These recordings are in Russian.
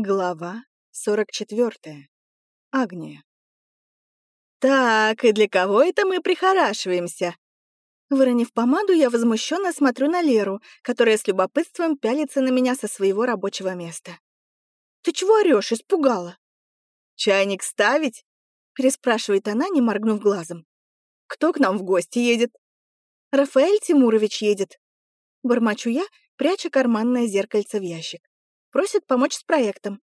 Глава 44. Агния. «Так, и для кого это мы прихорашиваемся?» Выронив помаду, я возмущенно смотрю на Леру, которая с любопытством пялится на меня со своего рабочего места. «Ты чего орёшь? Испугала?» «Чайник ставить?» — переспрашивает она, не моргнув глазом. «Кто к нам в гости едет?» «Рафаэль Тимурович едет». Бормочу я, пряча карманное зеркальце в ящик. Просит помочь с проектом.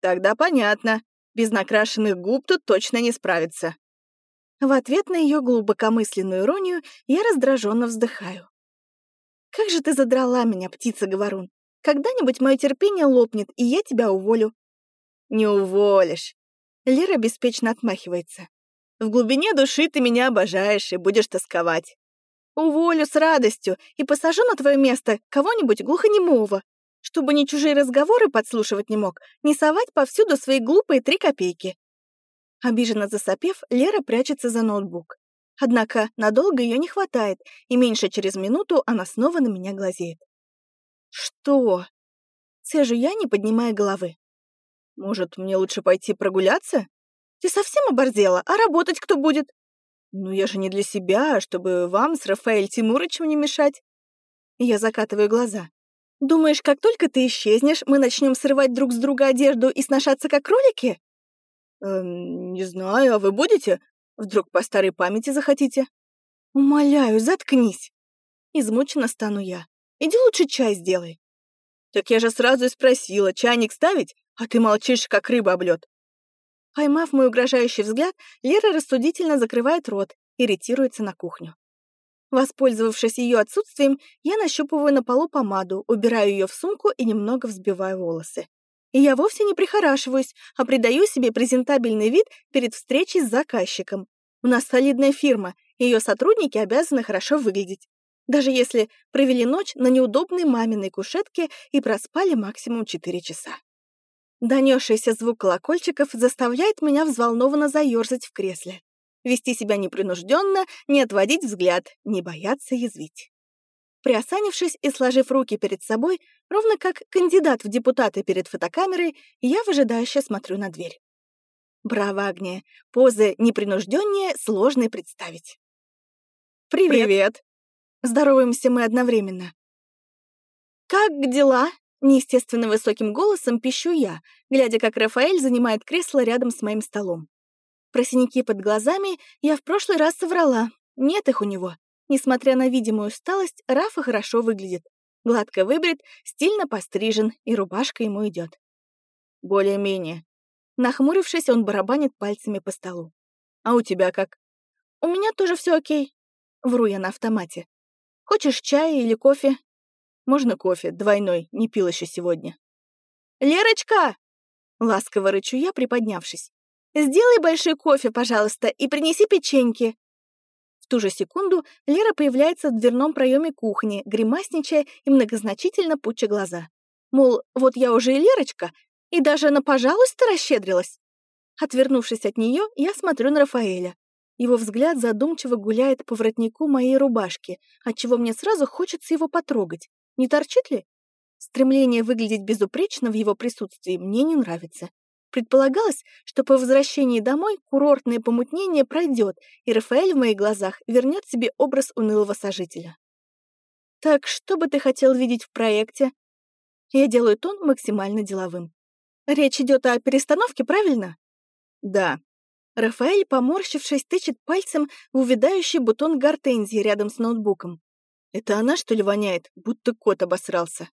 Тогда понятно. Без накрашенных губ тут точно не справится. В ответ на ее глубокомысленную иронию я раздраженно вздыхаю. «Как же ты задрала меня, птица-говорун! Когда-нибудь мое терпение лопнет, и я тебя уволю». «Не уволишь!» Лера беспечно отмахивается. «В глубине души ты меня обожаешь и будешь тосковать. Уволю с радостью и посажу на твое место кого-нибудь глухонемого, чтобы ни чужие разговоры подслушивать не мог, ни совать повсюду свои глупые три копейки. Обиженно засопев, Лера прячется за ноутбук. Однако надолго ее не хватает, и меньше через минуту она снова на меня глазеет. «Что?» Цежу я, не поднимая головы. «Может, мне лучше пойти прогуляться?» «Ты совсем оборзела? А работать кто будет?» «Ну, я же не для себя, а чтобы вам с Рафаэль Тимурычем не мешать». Я закатываю глаза. Думаешь, как только ты исчезнешь, мы начнем срывать друг с друга одежду и сношаться как кролики? Эм, не знаю, а вы будете? Вдруг по старой памяти захотите? Умоляю, заткнись. Измучена стану я. Иди лучше чай сделай. Так я же сразу и спросила, чайник ставить, а ты молчишь, как рыба об лёд. Поймав мой угрожающий взгляд, Лера рассудительно закрывает рот и ретируется на кухню. Воспользовавшись ее отсутствием, я нащупываю на полу помаду, убираю ее в сумку и немного взбиваю волосы. И я вовсе не прихорашиваюсь, а придаю себе презентабельный вид перед встречей с заказчиком. У нас солидная фирма, ее сотрудники обязаны хорошо выглядеть. Даже если провели ночь на неудобной маминой кушетке и проспали максимум 4 часа. Донесшийся звук колокольчиков заставляет меня взволнованно заерзать в кресле вести себя непринужденно, не отводить взгляд, не бояться язвить. Приосанившись и сложив руки перед собой, ровно как кандидат в депутаты перед фотокамерой, я выжидающе смотрю на дверь. Браво, Агния. Позы непринужденнее сложно представить. «Привет!», Привет. Здороваемся мы одновременно. «Как дела?» — неестественно высоким голосом пищу я, глядя, как Рафаэль занимает кресло рядом с моим столом. Про синяки под глазами я в прошлый раз соврала. Нет их у него. Несмотря на видимую усталость, Рафа хорошо выглядит. Гладко выбрит, стильно пострижен, и рубашка ему идет. Более-менее. Нахмурившись, он барабанит пальцами по столу. «А у тебя как?» «У меня тоже все окей». Вру я на автомате. «Хочешь чая или кофе?» «Можно кофе, двойной, не пил еще сегодня». «Лерочка!» Ласково рычу я, приподнявшись. «Сделай большой кофе, пожалуйста, и принеси печеньки». В ту же секунду Лера появляется в дверном проеме кухни, гримасничая и многозначительно пуча глаза. Мол, вот я уже и Лерочка, и даже на «пожалуйста» расщедрилась. Отвернувшись от нее, я смотрю на Рафаэля. Его взгляд задумчиво гуляет по воротнику моей рубашки, отчего мне сразу хочется его потрогать. Не торчит ли? Стремление выглядеть безупречно в его присутствии мне не нравится. Предполагалось, что по возвращении домой курортное помутнение пройдет, и Рафаэль в моих глазах вернет себе образ унылого сожителя. «Так что бы ты хотел видеть в проекте?» Я делаю тон максимально деловым. «Речь идет о перестановке, правильно?» «Да». Рафаэль, поморщившись, тычет пальцем в увядающий бутон гортензии рядом с ноутбуком. «Это она, что ли, воняет, будто кот обосрался?»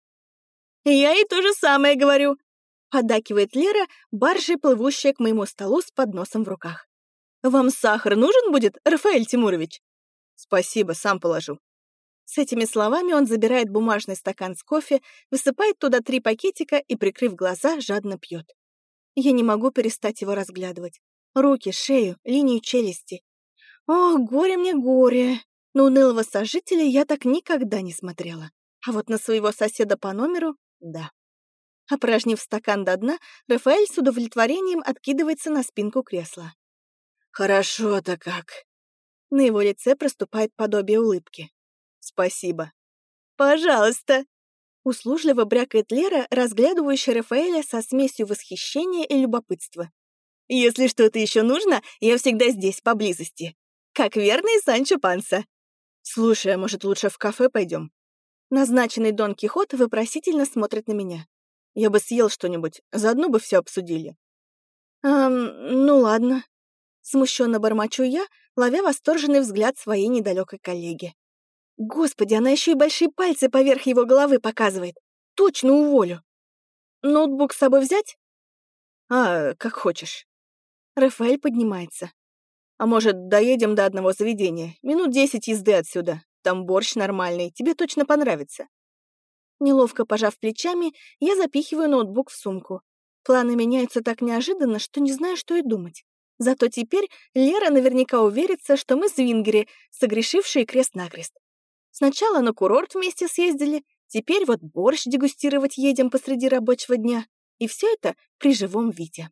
«Я ей то же самое говорю», Поддакивает Лера, баржей плывущая к моему столу с подносом в руках. «Вам сахар нужен будет, Рафаэль Тимурович?» «Спасибо, сам положу». С этими словами он забирает бумажный стакан с кофе, высыпает туда три пакетика и, прикрыв глаза, жадно пьет. Я не могу перестать его разглядывать. Руки, шею, линию челюсти. Ох, горе мне горе! На унылого сожителя я так никогда не смотрела. А вот на своего соседа по номеру — да. Опорожнив стакан до дна, Рафаэль с удовлетворением откидывается на спинку кресла. «Хорошо-то как!» На его лице проступает подобие улыбки. «Спасибо». «Пожалуйста!» Услужливо брякает Лера, разглядывающая Рафаэля со смесью восхищения и любопытства. «Если что-то еще нужно, я всегда здесь, поблизости. Как верный Санчо Панса». «Слушай, а может, лучше в кафе пойдем? Назначенный Дон Кихот вопросительно смотрит на меня. Я бы съел что-нибудь, заодно бы все обсудили. «Эм, ну ладно». Смущенно бормочу я, ловя восторженный взгляд своей недалекой коллеги. Господи, она еще и большие пальцы поверх его головы показывает. Точно уволю. Ноутбук с собой взять? А, как хочешь. Рафаэль поднимается. А может, доедем до одного заведения? Минут десять езды отсюда. Там борщ нормальный, тебе точно понравится. Неловко пожав плечами, я запихиваю ноутбук в сумку. Планы меняются так неожиданно, что не знаю, что и думать. Зато теперь Лера наверняка уверится, что мы звингери, согрешившие крест-накрест. Сначала на курорт вместе съездили, теперь вот борщ дегустировать едем посреди рабочего дня. И все это при живом виде.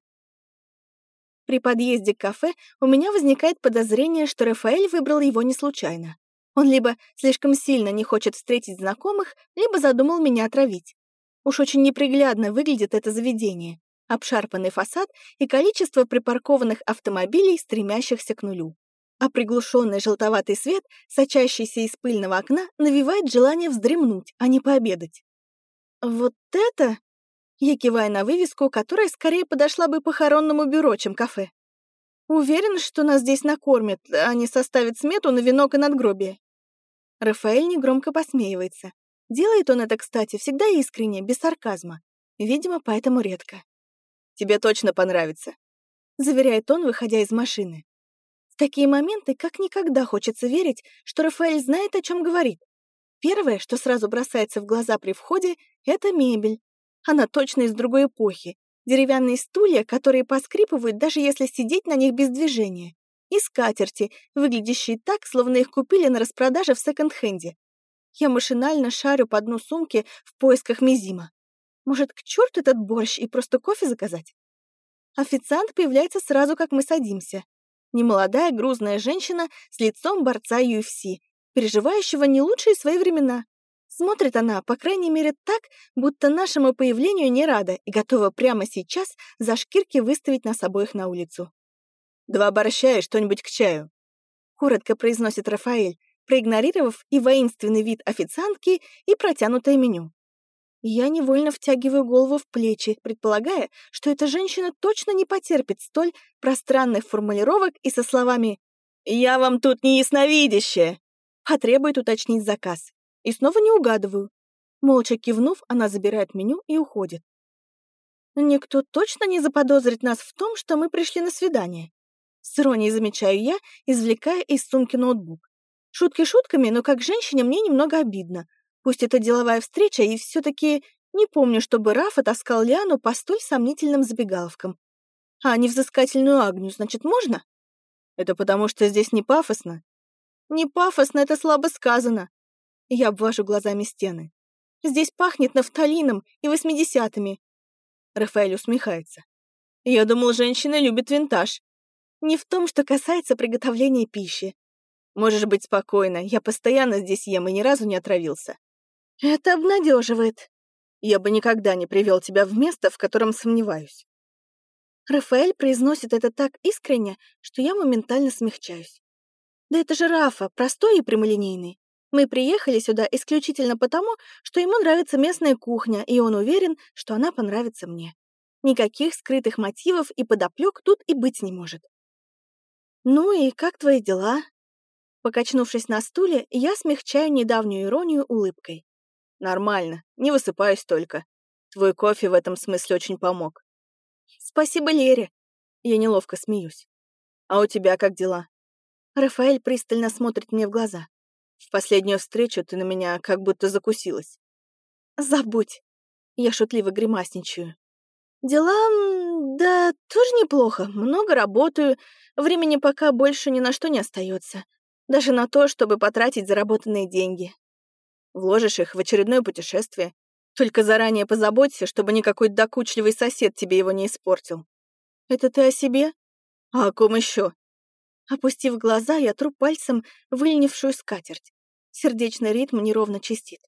При подъезде к кафе у меня возникает подозрение, что Рафаэль выбрал его не случайно. Он либо слишком сильно не хочет встретить знакомых, либо задумал меня отравить. Уж очень неприглядно выглядит это заведение. Обшарпанный фасад и количество припаркованных автомобилей, стремящихся к нулю а приглушенный желтоватый свет, сочащийся из пыльного окна, навевает желание вздремнуть, а не пообедать. «Вот это...» Я киваю на вывеску, которая скорее подошла бы похоронному бюро, чем кафе. Уверен, что нас здесь накормят, а не составят смету на венок и надгробие. Рафаэль негромко посмеивается. Делает он это, кстати, всегда искренне, без сарказма. Видимо, поэтому редко. «Тебе точно понравится», — заверяет он, выходя из машины такие моменты как никогда хочется верить, что Рафаэль знает, о чем говорит. Первое, что сразу бросается в глаза при входе, это мебель. Она точно из другой эпохи. Деревянные стулья, которые поскрипывают, даже если сидеть на них без движения. И скатерти, выглядящие так, словно их купили на распродаже в секонд-хенде. Я машинально шарю по дну сумки в поисках мизима. Может, к черту этот борщ и просто кофе заказать? Официант появляется сразу, как мы садимся. Немолодая грузная женщина с лицом борца UFC, переживающего не лучшие свои времена. Смотрит она, по крайней мере, так, будто нашему появлению не рада и готова прямо сейчас за шкирки выставить нас обоих на улицу. «Два борща и что-нибудь к чаю», — коротко произносит Рафаэль, проигнорировав и воинственный вид официантки, и протянутое меню. Я невольно втягиваю голову в плечи, предполагая, что эта женщина точно не потерпит столь пространных формулировок и со словами «Я вам тут не ясновидящая!» потребует уточнить заказ. И снова не угадываю. Молча кивнув, она забирает меню и уходит. Никто точно не заподозрит нас в том, что мы пришли на свидание. С иронией замечаю я, извлекая из сумки ноутбук. Шутки шутками, но как женщине мне немного обидно, Пусть это деловая встреча, и все таки не помню, чтобы Раф отаскал Лиану по столь сомнительным забегаловкам. А невзыскательную Агню, значит, можно? Это потому, что здесь не пафосно? Не пафосно, это слабо сказано. Я обвожу глазами стены. Здесь пахнет нафталином и восьмидесятыми. Рафаэль усмехается. Я думал, женщины любят винтаж. Не в том, что касается приготовления пищи. Можешь быть спокойна, я постоянно здесь ем и ни разу не отравился. Это обнадеживает. Я бы никогда не привел тебя в место, в котором сомневаюсь. Рафаэль произносит это так искренне, что я моментально смягчаюсь. Да это же Рафа, простой и прямолинейный. Мы приехали сюда исключительно потому, что ему нравится местная кухня, и он уверен, что она понравится мне. Никаких скрытых мотивов и подоплек тут и быть не может. «Ну и как твои дела?» Покачнувшись на стуле, я смягчаю недавнюю иронию улыбкой. Нормально, не высыпаюсь только. Твой кофе в этом смысле очень помог. Спасибо Лере. Я неловко смеюсь. А у тебя как дела? Рафаэль пристально смотрит мне в глаза. В последнюю встречу ты на меня как будто закусилась. Забудь. Я шутливо гримасничаю. Дела, да, тоже неплохо. Много работаю. Времени пока больше ни на что не остается. Даже на то, чтобы потратить заработанные деньги. Вложишь их в очередное путешествие. Только заранее позаботься, чтобы никакой докучливый сосед тебе его не испортил. Это ты о себе? А о ком еще? Опустив глаза, я тру пальцем выльнившую скатерть. Сердечный ритм неровно чистит.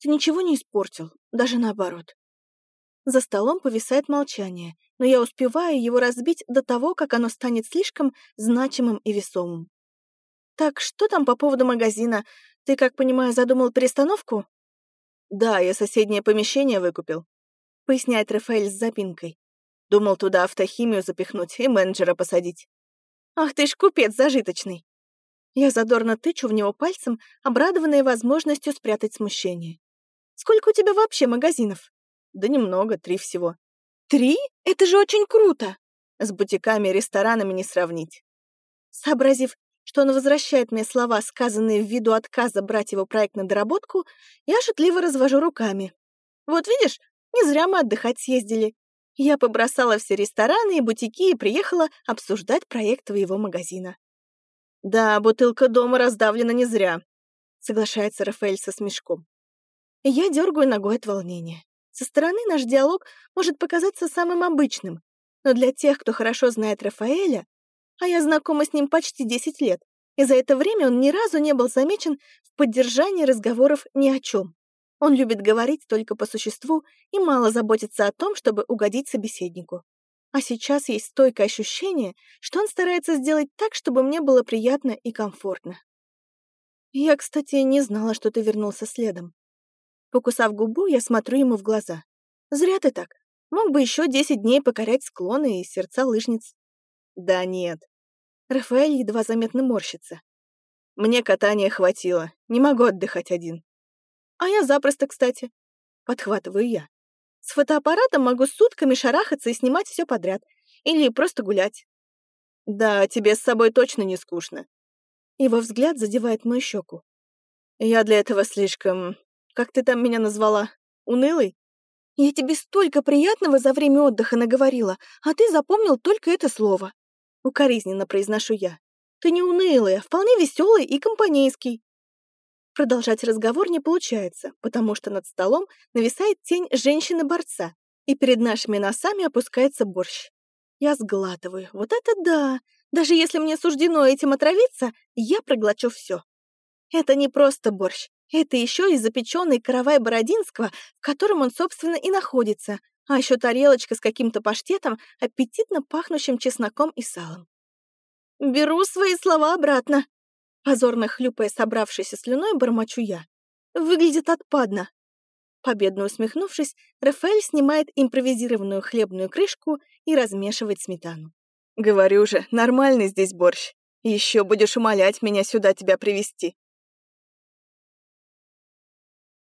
ты ничего не испортил, даже наоборот. За столом повисает молчание, но я успеваю его разбить до того, как оно станет слишком значимым и весомым. «Так что там по поводу магазина? Ты, как понимаю, задумал перестановку?» «Да, я соседнее помещение выкупил», — поясняет Рафаэль с запинкой. Думал туда автохимию запихнуть и менеджера посадить. «Ах ты ж купец зажиточный!» Я задорно тычу в него пальцем, обрадованная возможностью спрятать смущение. «Сколько у тебя вообще магазинов?» «Да немного, три всего». «Три? Это же очень круто!» С бутиками и ресторанами не сравнить. Сообразив, что он возвращает мне слова, сказанные в виду отказа брать его проект на доработку, я шутливо развожу руками. «Вот видишь, не зря мы отдыхать съездили. Я побросала все рестораны и бутики и приехала обсуждать проект твоего магазина». «Да, бутылка дома раздавлена не зря», — соглашается Рафаэль со смешком. Я дергаю ногой от волнения. Со стороны наш диалог может показаться самым обычным, но для тех, кто хорошо знает Рафаэля, а я знакома с ним почти 10 лет, и за это время он ни разу не был замечен в поддержании разговоров ни о чем. Он любит говорить только по существу и мало заботится о том, чтобы угодить собеседнику. А сейчас есть стойкое ощущение, что он старается сделать так, чтобы мне было приятно и комфортно. Я, кстати, не знала, что ты вернулся следом. Покусав губу, я смотрю ему в глаза. Зря ты так. Мог бы еще десять дней покорять склоны и сердца лыжниц. Да нет. Рафаэль едва заметно морщится. Мне катания хватило, не могу отдыхать один. А я запросто, кстати. Подхватываю я. С фотоаппаратом могу сутками шарахаться и снимать все подряд. Или просто гулять. Да, тебе с собой точно не скучно. Его взгляд задевает мою щеку. Я для этого слишком... Как ты там меня назвала? Унылый? Я тебе столько приятного за время отдыха наговорила, а ты запомнил только это слово. Укоризненно произношу я. Ты не унылый, а вполне веселый и компанейский. Продолжать разговор не получается, потому что над столом нависает тень женщины-борца, и перед нашими носами опускается борщ. Я сглатываю. Вот это да! Даже если мне суждено этим отравиться, я проглочу все. Это не просто борщ. Это еще и запеченный каравай Бородинского, в котором он, собственно, и находится, а еще тарелочка с каким-то паштетом, аппетитно пахнущим чесноком и салом. «Беру свои слова обратно», — позорно хлюпая собравшейся слюной, бормочу я. «Выглядит отпадно». Победно усмехнувшись, Рафаэль снимает импровизированную хлебную крышку и размешивает сметану. «Говорю же, нормальный здесь борщ. Еще будешь умолять меня сюда тебя привести